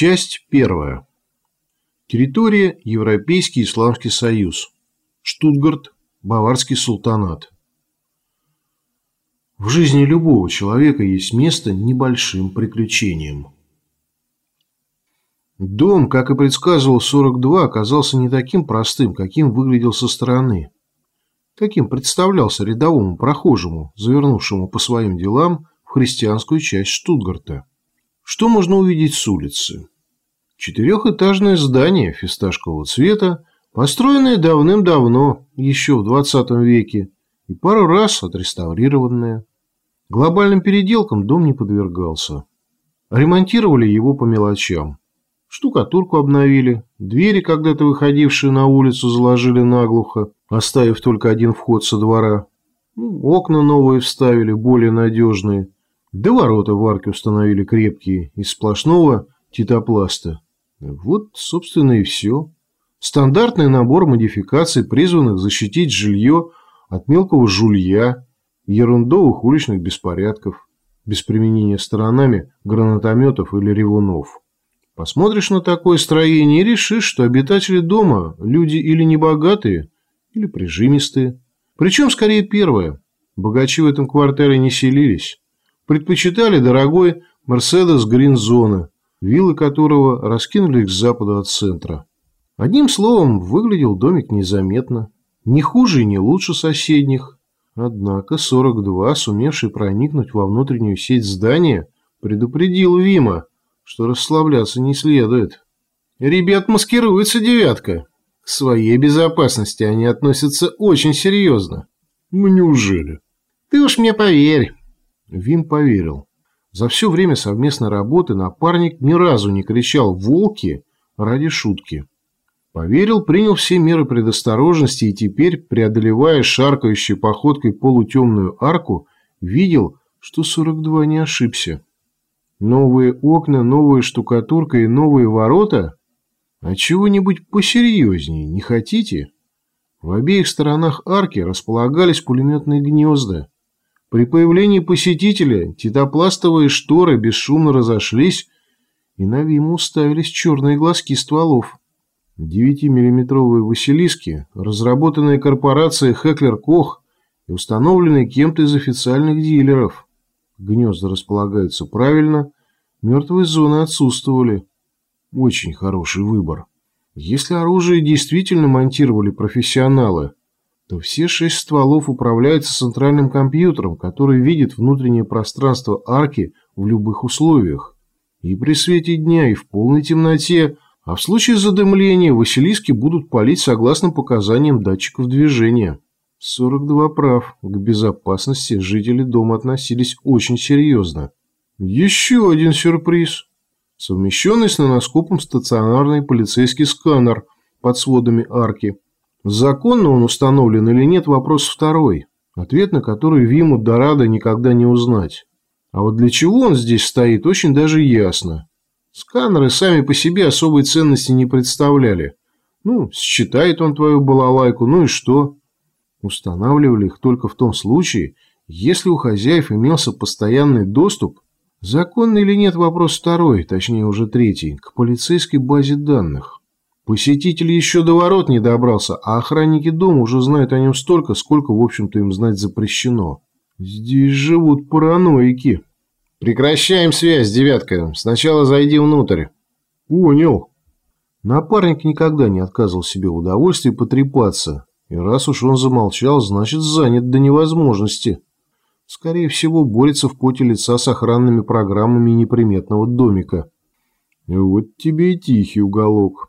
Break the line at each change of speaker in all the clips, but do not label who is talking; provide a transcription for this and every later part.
Часть первая. Территория Европейский Исламский Союз. Штутгарт, Баварский султанат. В жизни любого человека есть место небольшим приключениям. Дом, как и предсказывал 42, оказался не таким простым, каким выглядел со стороны. Каким представлялся рядовому прохожему, завернувшему по своим делам в христианскую часть Штутгарта. Что можно увидеть с улицы? Четырехэтажное здание фисташкового цвета, построенное давным-давно, еще в 20 веке, и пару раз отреставрированное. Глобальным переделкам дом не подвергался. Ремонтировали его по мелочам. Штукатурку обновили, двери, когда-то выходившие на улицу, заложили наглухо, оставив только один вход со двора. Ну, окна новые вставили, более надежные. Да ворота в арке установили крепкие, из сплошного титопласта. Вот, собственно, и все. Стандартный набор модификаций, призванных защитить жилье от мелкого жулья, ерундовых уличных беспорядков, без применения сторонами гранатометов или ревунов. Посмотришь на такое строение и решишь, что обитатели дома – люди или небогатые, или прижимистые. Причем, скорее, первое. Богачи в этом квартале не селились предпочитали дорогой Мерседес Гринзона, виллы которого раскинули к западу от центра. Одним словом, выглядел домик незаметно. Не хуже и не лучше соседних. Однако 42, сумевший проникнуть во внутреннюю сеть здания, предупредил Вима, что расслабляться не следует. «Ребят маскируется девятка. К своей безопасности они относятся очень серьезно».
«Ну неужели?»
«Ты уж мне поверь». Вим поверил. За все время совместной работы напарник ни разу не кричал «волки» ради шутки. Поверил, принял все меры предосторожности и теперь, преодолевая шаркающей походкой полутемную арку, видел, что 42 не ошибся. Новые окна, новая штукатурка и новые ворота? А чего-нибудь посерьезнее не хотите? В обеих сторонах арки располагались пулеметные гнезда. При появлении посетителя титопластовые шторы бесшумно разошлись, и на Виму уставились черные глазки стволов. Девятимиллиметровые «Василиски», разработанные корпорацией Хеклер Кох и установленные кем-то из официальных дилеров. Гнезда располагаются правильно, мертвые зоны отсутствовали. Очень хороший выбор. Если оружие действительно монтировали профессионалы, то все шесть стволов управляются центральным компьютером, который видит внутреннее пространство арки в любых условиях. И при свете дня, и в полной темноте, а в случае задымления Василиски будут палить согласно показаниям датчиков движения. 42 прав. К безопасности жители дома относились очень серьезно. Еще один сюрприз. Совмещенный с наноскопом стационарный полицейский сканер под сводами арки – Законно он установлен или нет – вопрос второй, ответ на который Виму Дорадо никогда не узнать. А вот для чего он здесь стоит, очень даже ясно. Сканеры сами по себе особой ценности не представляли. Ну, считает он твою балалайку, ну и что? Устанавливали их только в том случае, если у хозяев имелся постоянный доступ, законный или нет вопрос второй, точнее уже третий, к полицейской базе данных. Посетитель еще до ворот не добрался, а охранники дома уже знают о нем столько, сколько, в общем-то, им знать запрещено. Здесь живут параноики. Прекращаем связь, девятка. Сначала зайди внутрь. Понял. Напарник никогда не отказывал себе в удовольствии потрепаться. И раз уж он замолчал, значит занят до невозможности. Скорее всего, борется в поте лица с охранными программами неприметного домика. Вот тебе и тихий уголок.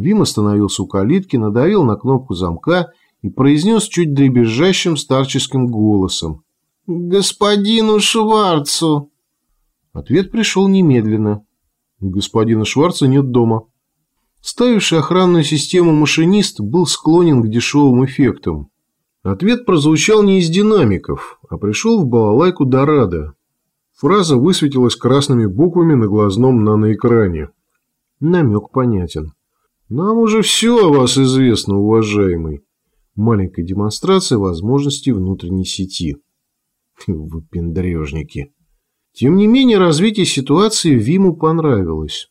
Вим остановился у калитки, надавил на кнопку замка и произнес чуть дребезжащим старческим голосом. «Господину Шварцу!» Ответ пришел немедленно. Господина Шварца нет дома. Ставивший охранную систему машинист был склонен к дешевым эффектам. Ответ прозвучал не из динамиков, а пришел в балалайку Дорадо. Фраза высветилась красными буквами на глазном наноэкране. Намек понятен. Нам уже все о вас известно, уважаемый. Маленькая демонстрация возможностей внутренней сети. Выпендрежники. Тем не менее, развитие ситуации Виму понравилось.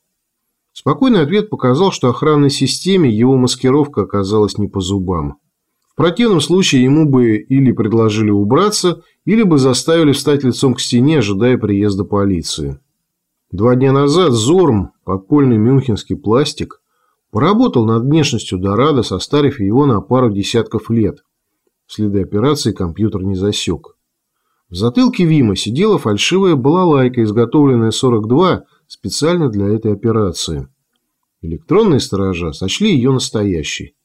Спокойный ответ показал, что охранной системе его маскировка оказалась не по зубам. В противном случае ему бы или предложили убраться, или бы заставили встать лицом к стене, ожидая приезда полиции. Два дня назад Зорм, подпольный мюнхенский пластик, поработал над внешностью Дорадо, состарив его на пару десятков лет. Следы операции компьютер не засек. В затылке Вима сидела фальшивая балалайка, изготовленная 42 специально для этой операции. Электронные сторожа сочли ее настоящей.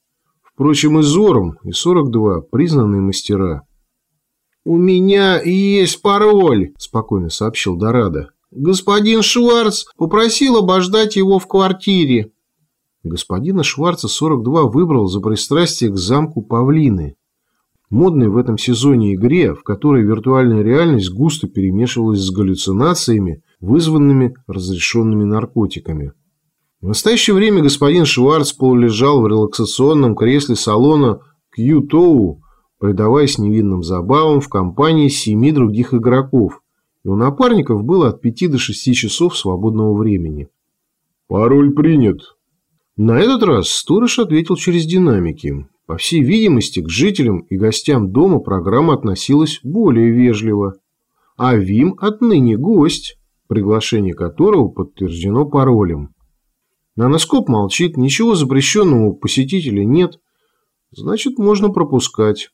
Впрочем, и Зором, и 42 признанные мастера. «У меня есть пароль», – спокойно сообщил Дорадо. «Господин Шварц попросил обождать его в квартире». Господина Шварца 42 выбрал за пристрастие к замку Павлины. Модной в этом сезоне игре, в которой виртуальная реальность густо перемешивалась с галлюцинациями, вызванными разрешенными наркотиками. В настоящее время господин Шварц полулежал в релаксационном кресле салона Кью-Тоу, предаваясь невинным забавам в компании семи других игроков, и у напарников было от пяти до шести часов свободного времени.
«Пароль принят».
На этот раз сторож ответил через динамики. По всей видимости, к жителям и гостям дома программа относилась более вежливо. А Вим отныне гость, приглашение которого подтверждено паролем. Наноскоп молчит, ничего запрещенного у посетителя нет, значит, можно пропускать.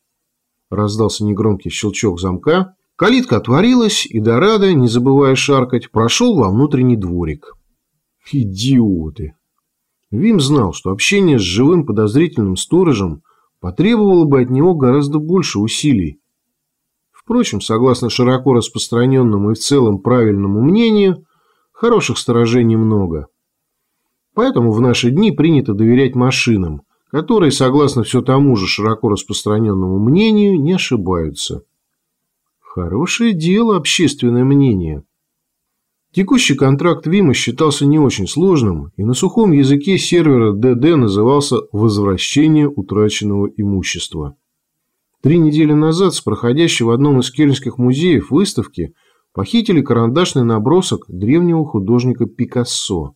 Раздался негромкий щелчок замка, калитка отворилась, и Дорадо, не забывая шаркать, прошел во внутренний дворик. Идиоты! Вим знал, что общение с живым подозрительным сторожем потребовало бы от него гораздо больше усилий. Впрочем, согласно широко распространенному и в целом правильному мнению, хороших сторожей немного. Поэтому в наши дни принято доверять машинам, которые, согласно все тому же широко распространенному мнению, не ошибаются. Хорошее дело общественное мнение – Текущий контракт Вима считался не очень сложным, и на сухом языке сервера DD назывался «возвращение утраченного имущества». Три недели назад с проходящей в одном из кельнских музеев выставки похитили карандашный набросок древнего художника Пикассо.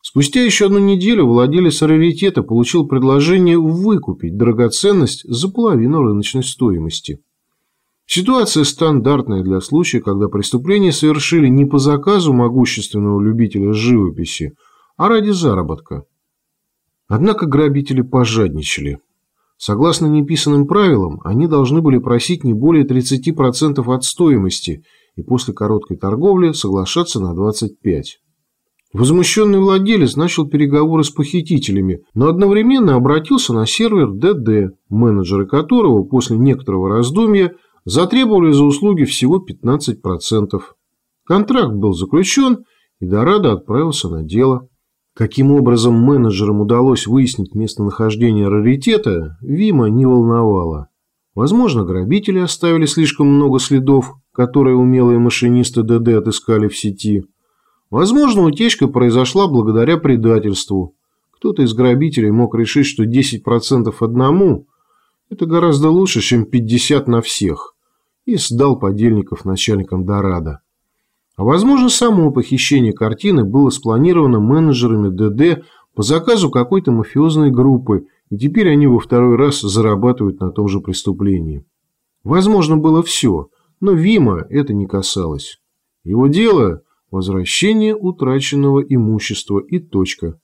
Спустя еще одну неделю владелец раритета получил предложение выкупить драгоценность за половину рыночной стоимости. Ситуация стандартная для случая, когда преступление совершили не по заказу могущественного любителя живописи, а ради заработка. Однако грабители пожадничали. Согласно неписанным правилам, они должны были просить не более 30% от стоимости и после короткой торговли соглашаться на 25%. Возмущенный владелец начал переговоры с похитителями, но одновременно обратился на сервер ДД, менеджеры которого после некоторого раздумья затребовали за услуги всего 15%. Контракт был заключен, и Дорадо отправился на дело. Каким образом менеджерам удалось выяснить местонахождение раритета, Вима не волновало. Возможно, грабители оставили слишком много следов, которые умелые машинисты ДД отыскали в сети. Возможно, утечка произошла благодаря предательству. Кто-то из грабителей мог решить, что 10% одному – это гораздо лучше, чем 50% на всех и сдал подельников начальникам Дорадо. А возможно, само похищение картины было спланировано менеджерами ДД по заказу какой-то мафиозной группы, и теперь они во второй раз зарабатывают на том же преступлении. Возможно, было все, но Вима это не касалось. Его дело – возвращение утраченного имущества и точка.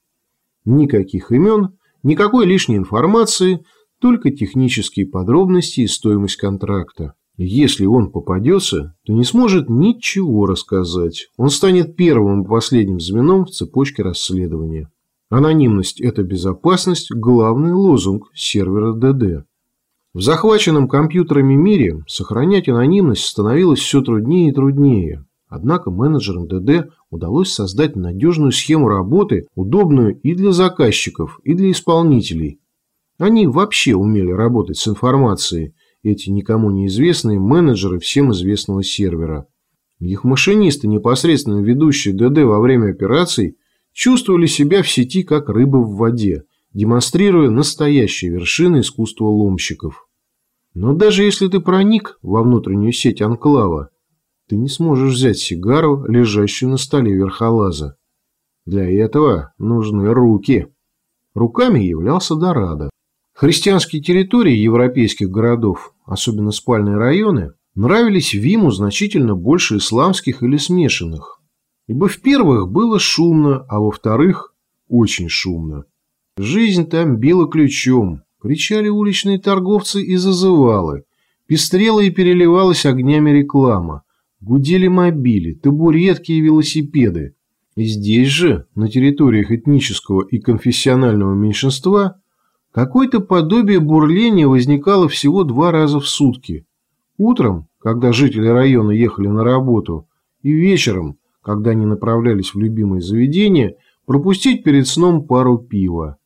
Никаких имен, никакой лишней информации, только технические подробности и стоимость контракта. Если он попадется, то не сможет ничего рассказать. Он станет первым и последним звеном в цепочке расследования. Анонимность – это безопасность – главный лозунг сервера ДД. В захваченном компьютерами мире сохранять анонимность становилось все труднее и труднее. Однако менеджерам ДД удалось создать надежную схему работы, удобную и для заказчиков, и для исполнителей. Они вообще умели работать с информацией эти никому неизвестные менеджеры всем известного сервера. Их машинисты, непосредственно ведущие ДД во время операций, чувствовали себя в сети как рыба в воде, демонстрируя настоящие вершины искусства ломщиков. Но даже если ты проник во внутреннюю сеть Анклава, ты не сможешь взять сигару, лежащую на столе верхолаза. Для этого нужны руки. Руками являлся Дорадо. Христианские территории европейских городов, особенно спальные районы, нравились Виму значительно больше исламских или смешанных. Ибо в первых было шумно, а во вторых очень шумно. Жизнь там била ключом, кричали уличные торговцы и зазывалы, пестрела и переливалась огнями реклама, гудели мобили, табуретки и велосипеды. И здесь же, на территориях этнического и конфессионального меньшинства, какое-то подобие бурления возникало всего два раза в сутки. Утром, когда жители района ехали на работу, и вечером, когда они направлялись в любимое заведение, пропустить перед сном пару пива.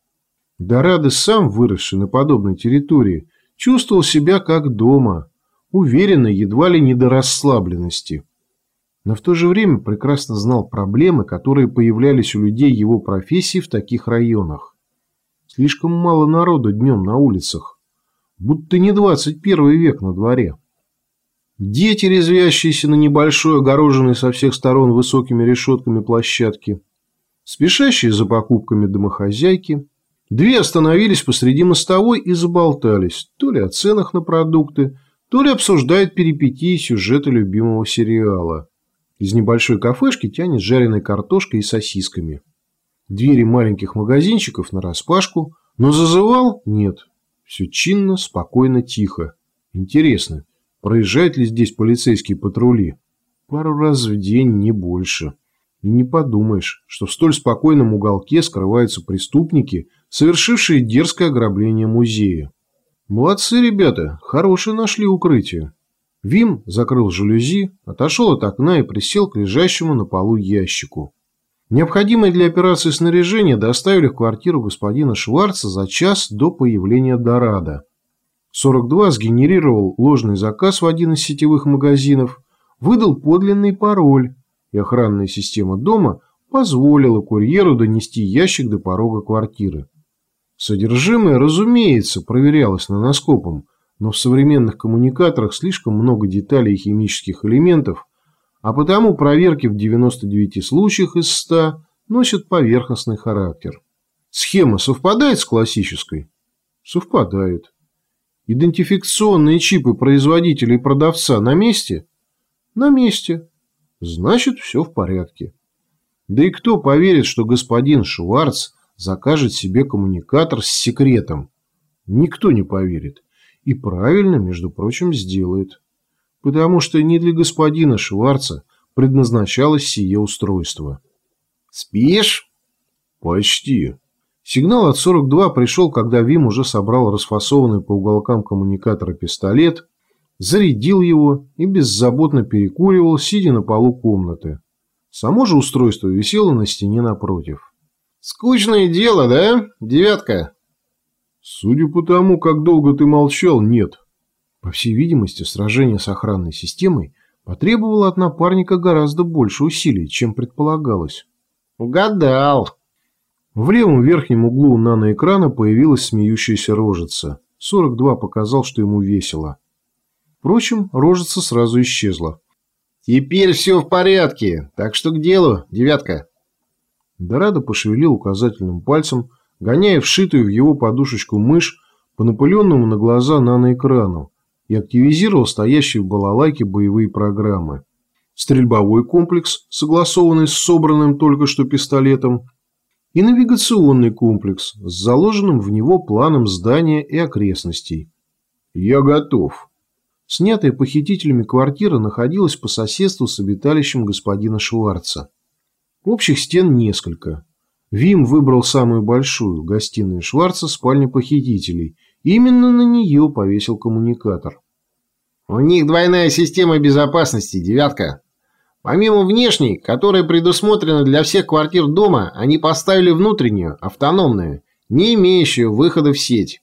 Дорадо сам, выросший на подобной территории, чувствовал себя как дома, уверенно, едва ли не до расслабленности. Но в то же время прекрасно знал проблемы, которые появлялись у людей его профессии в таких районах. Слишком мало народу днем на улицах, будто не 21 век на дворе. Дети, резвящиеся на небольшой, огороженной со всех сторон высокими решетками площадке, спешащие за покупками домохозяйки – Две остановились посреди мостовой и заболтались, то ли о ценах на продукты, то ли обсуждают перипетии сюжета любимого сериала. Из небольшой кафешки тянет жареной картошкой и сосисками. Двери маленьких магазинчиков нараспашку, но зазывал нет. Все чинно, спокойно, тихо. Интересно, проезжают ли здесь полицейские патрули? Пару раз в день, не больше. И не подумаешь, что в столь спокойном уголке скрываются преступники, совершившие дерзкое ограбление музея. Молодцы ребята, хорошие нашли укрытие. Вим закрыл жалюзи, отошел от окна и присел к лежащему на полу ящику. Необходимое для операции снаряжение доставили в квартиру господина Шварца за час до появления Дорадо. 42 сгенерировал ложный заказ в один из сетевых магазинов, выдал подлинный пароль, и охранная система дома позволила курьеру донести ящик до порога квартиры. Содержимое, разумеется, проверялось наноскопом, но в современных коммуникаторах слишком много деталей и химических элементов, а потому проверки в 99 случаях из 100 носят поверхностный характер. Схема совпадает с классической? Совпадает. Идентификационные чипы производителя и продавца на месте? На месте. Значит, все в порядке. Да и кто поверит, что господин Шварц закажет себе коммуникатор с секретом? Никто не поверит. И правильно, между прочим, сделает. Потому что не для господина Шварца предназначалось сие устройство. «Спишь?» «Почти». Сигнал от 42 пришел, когда Вим уже собрал расфасованный по уголкам коммуникатора пистолет зарядил его и беззаботно перекуривал, сидя на полу комнаты. Само же устройство висело на стене напротив. «Скучное дело, да, девятка?»
«Судя по тому, как долго ты молчал, нет».
По всей видимости, сражение с охранной системой потребовало от напарника гораздо больше усилий, чем предполагалось.
«Угадал!»
В левом верхнем углу наноэкрана появилась смеющаяся рожица. 42 показал, что ему весело. Впрочем, рожица сразу исчезла.
«Теперь все в порядке, так что к делу, девятка».
Дорадо пошевелил указательным пальцем, гоняя вшитую в его подушечку мышь по напыленному на глаза наноэкрану и активизировал стоящие в балалайке боевые программы. Стрельбовой комплекс, согласованный с собранным только что пистолетом, и навигационный комплекс с заложенным в него планом здания и окрестностей. «Я готов», Снятая похитителями квартира находилась по соседству с обиталищем господина Шварца. Общих стен несколько. Вим выбрал самую большую, гостиную Шварца, спальню похитителей. Именно на нее повесил коммуникатор.
«У них двойная система безопасности, девятка. Помимо внешней, которая предусмотрена для всех квартир дома, они поставили внутреннюю, автономную, не имеющую выхода в сеть».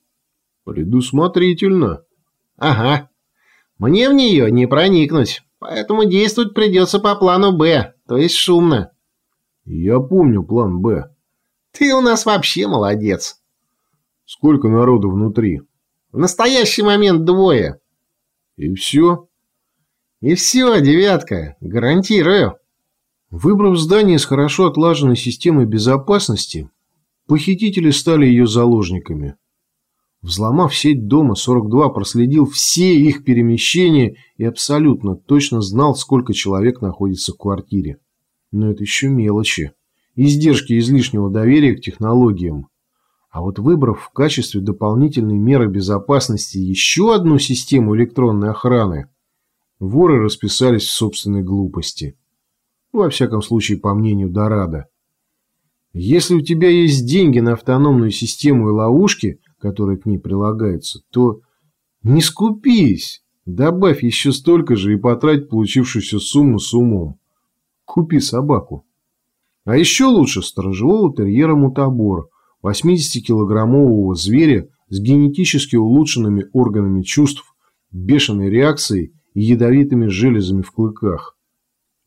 «Предусмотрительно».
«Ага. Мне в нее не проникнуть, поэтому действовать придется по плану «Б», то есть шумно.
Я помню план «Б».
Ты у нас вообще молодец.
Сколько народу внутри?
В настоящий момент двое.
И все?
И все, девятка, гарантирую.
Выбрав здание с хорошо отлаженной системой безопасности, похитители стали ее заложниками. Взломав сеть дома, 42 проследил все их перемещения и абсолютно точно знал, сколько человек находится в квартире. Но это еще мелочи. Издержки излишнего доверия к технологиям. А вот выбрав в качестве дополнительной меры безопасности еще одну систему электронной охраны, воры расписались в собственной глупости. Во всяком случае, по мнению Дорадо. Если у тебя есть деньги на автономную систему и ловушки, которые к ней прилагаются, то не скупись, добавь еще столько же и потрать получившуюся сумму с умом. Купи собаку. А еще лучше сторожевого терьера мутабор, 80-килограммового зверя с генетически улучшенными органами чувств, бешеной реакцией и ядовитыми железами в клыках.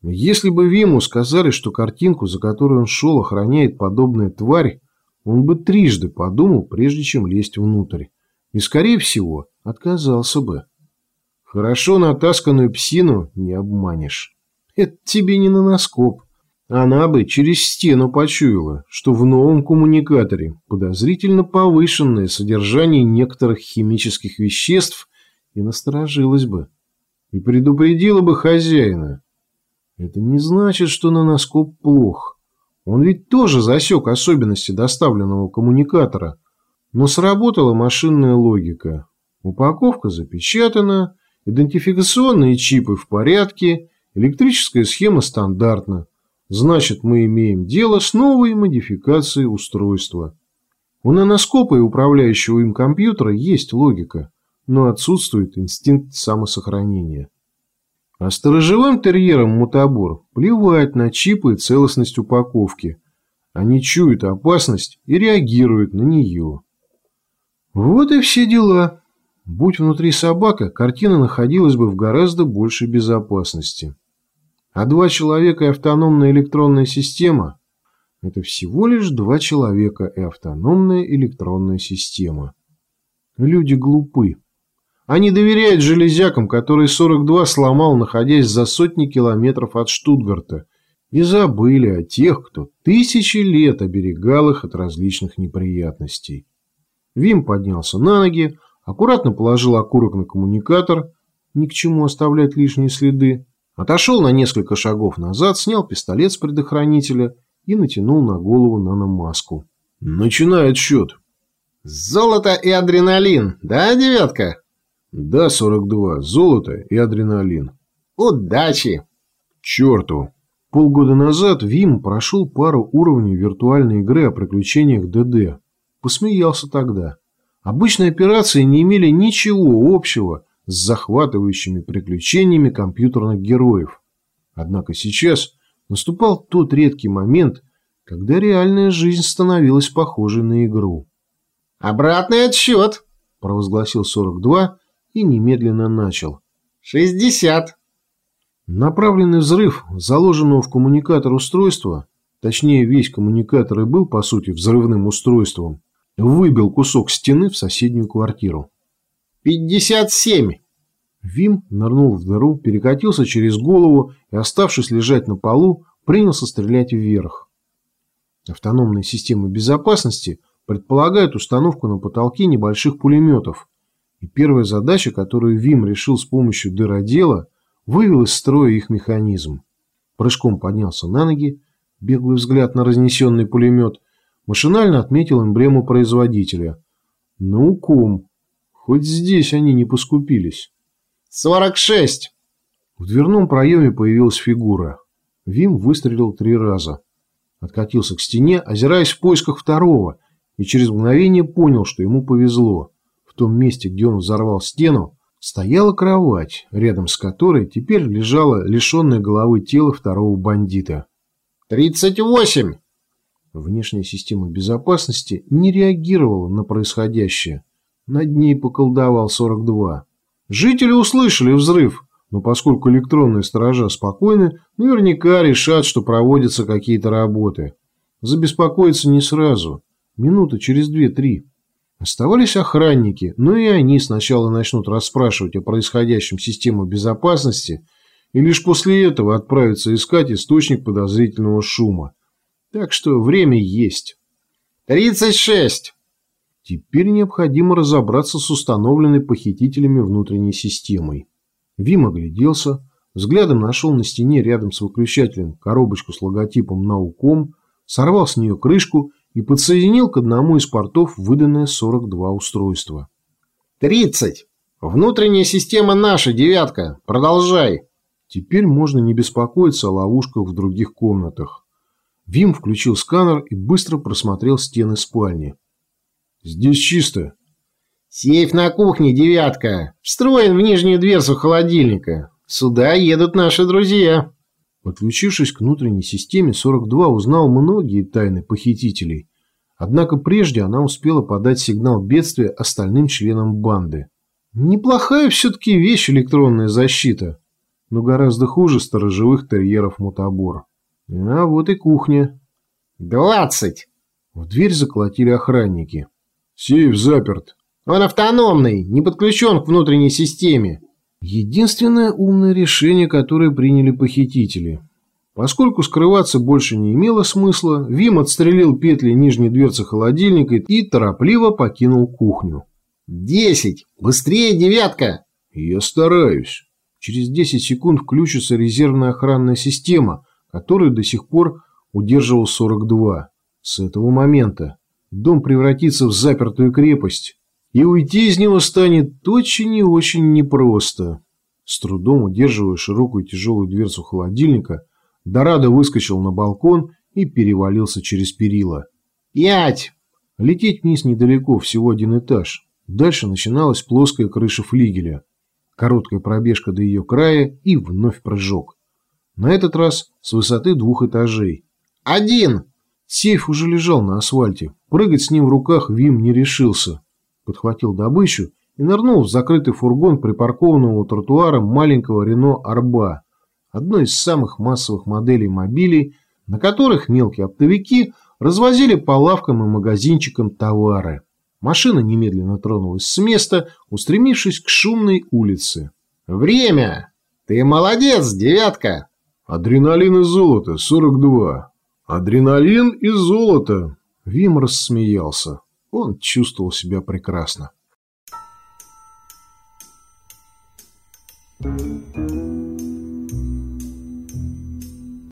Если бы Виму сказали, что картинку, за которую он шел, охраняет подобная тварь, он бы трижды подумал, прежде чем лезть внутрь. И, скорее всего, отказался бы. Хорошо натасканную псину не обманешь. Это тебе не на наскоп. Она бы через стену почуяла, что в новом коммуникаторе подозрительно повышенное содержание некоторых химических веществ и насторожилась бы. И предупредила бы хозяина. Это не значит, что наноскоп плох. Он ведь тоже засек особенности доставленного коммуникатора. Но сработала машинная логика. Упаковка запечатана, идентификационные чипы в порядке, электрическая схема стандартна. Значит, мы имеем дело с новой модификацией устройства. У наноскопа и управляющего им компьютера есть логика, но отсутствует инстинкт самосохранения. А сторожевым терьерам мутабор плевать на чипы и целостность упаковки. Они чуют опасность и реагируют на нее. Вот и все дела. Будь внутри собака, картина находилась бы в гораздо большей безопасности. А два человека и автономная электронная система – это всего лишь два человека и автономная электронная система. Люди глупы. Они доверяют железякам, которые 42 сломал, находясь за сотни километров от Штутгарта, и забыли о тех, кто тысячи лет оберегал их от различных неприятностей. Вим поднялся на ноги, аккуратно положил окурок на коммуникатор, ни к чему оставлять лишние следы, отошел на несколько шагов назад, снял пистолет с предохранителя и натянул на голову наномаску. «Начинает счет».
«Золото и адреналин, да, девятка?»
Да, 42. Золото и адреналин.
Удачи!
Черту! Полгода назад Вим прошел пару уровней виртуальной игры о приключениях ДД. Посмеялся тогда. Обычные операции не имели ничего общего с захватывающими приключениями компьютерных героев. Однако сейчас наступал тот редкий момент, когда реальная жизнь становилась похожей на игру.
«Обратный отсчет!»
– провозгласил 42 и немедленно начал.
«Шестьдесят!»
Направленный взрыв заложенного в коммуникатор устройства, точнее весь коммуникатор и был по сути взрывным устройством, выбил кусок стены в соседнюю квартиру.
«Пятьдесят семь!»
Вим нырнул в дыру, перекатился через голову и, оставшись лежать на полу, принялся стрелять вверх. Автономные системы безопасности предполагают установку на потолке небольших пулеметов, и первая задача, которую Вим решил с помощью дыродела, вывел из строя их механизм. Прыжком поднялся на ноги, беглый взгляд на разнесенный пулемет, машинально отметил эмблему производителя. Науком. Хоть здесь они не поскупились.
«Сорок шесть!»
В дверном проеме появилась фигура. Вим выстрелил три раза. Откатился к стене, озираясь в поисках второго, и через мгновение понял, что ему повезло. В том месте, где он взорвал стену, стояла кровать, рядом с которой теперь лежало лишенное головы тело второго бандита.
«Тридцать восемь!»
Внешняя система безопасности не реагировала на происходящее. Над ней поколдовал 42. Жители услышали взрыв, но поскольку электронные сторожа спокойны, наверняка решат, что проводятся какие-то работы. Забеспокоиться не сразу. Минуты через две-три. Оставались охранники, но и они сначала начнут расспрашивать о происходящем систему безопасности и лишь после этого отправиться искать источник подозрительного шума. Так что время есть.
«Тридцать шесть!»
Теперь необходимо разобраться с установленной похитителями внутренней системой. Вим огляделся, взглядом нашел на стене рядом с выключателем коробочку с логотипом «Науком», сорвал с нее крышку и подсоединил к одному из портов выданное 42 устройства.
«Тридцать! Внутренняя система наша, девятка! Продолжай!»
Теперь можно не беспокоиться о ловушках в других комнатах. Вим включил сканер и быстро просмотрел стены спальни. Здесь чисто.
Сейф на кухне, девятка. Встроен в нижнюю дверцу холодильника. Сюда едут наши друзья.
Подключившись к внутренней системе, 42 узнал многие тайны похитителей. Однако прежде она успела подать сигнал бедствия остальным членам банды. Неплохая все-таки вещь электронная защита, но гораздо хуже сторожевых терьеров мутабор. А вот и кухня.
«Двадцать!»
В дверь заколотили охранники. Сейф заперт.
Он автономный, не подключен к внутренней системе.
Единственное умное решение, которое приняли похитители. Поскольку скрываться больше не имело смысла, Вим отстрелил петли нижней дверцы холодильника и торопливо покинул кухню.
«Десять! Быстрее, девятка!»
«Я стараюсь». Через 10 секунд включится резервная охранная система, которую до сих пор удерживал 42. С этого момента дом превратится в запертую крепость, и уйти из него станет очень и очень непросто. С трудом удерживая широкую тяжелую дверцу холодильника, Дорадо выскочил на балкон и перевалился через перила.
«Пять!»
Лететь вниз недалеко, всего один этаж. Дальше начиналась плоская крыша флигеля. Короткая пробежка до ее края и вновь прыжок. На этот раз с высоты двух этажей.
«Один!»
Сейф уже лежал на асфальте. Прыгать с ним в руках Вим не решился. Подхватил добычу и нырнул в закрытый фургон припаркованного у тротуара маленького Рено Арба, одной из самых массовых моделей мобилей, на которых мелкие оптовики развозили по лавкам и магазинчикам товары. Машина немедленно тронулась с места, устремившись к шумной улице.
«Время! Ты молодец, девятка!»
«Адреналин и золото, 42. Адреналин и золото.
Вим рассмеялся. Он чувствовал себя прекрасно. Thank you.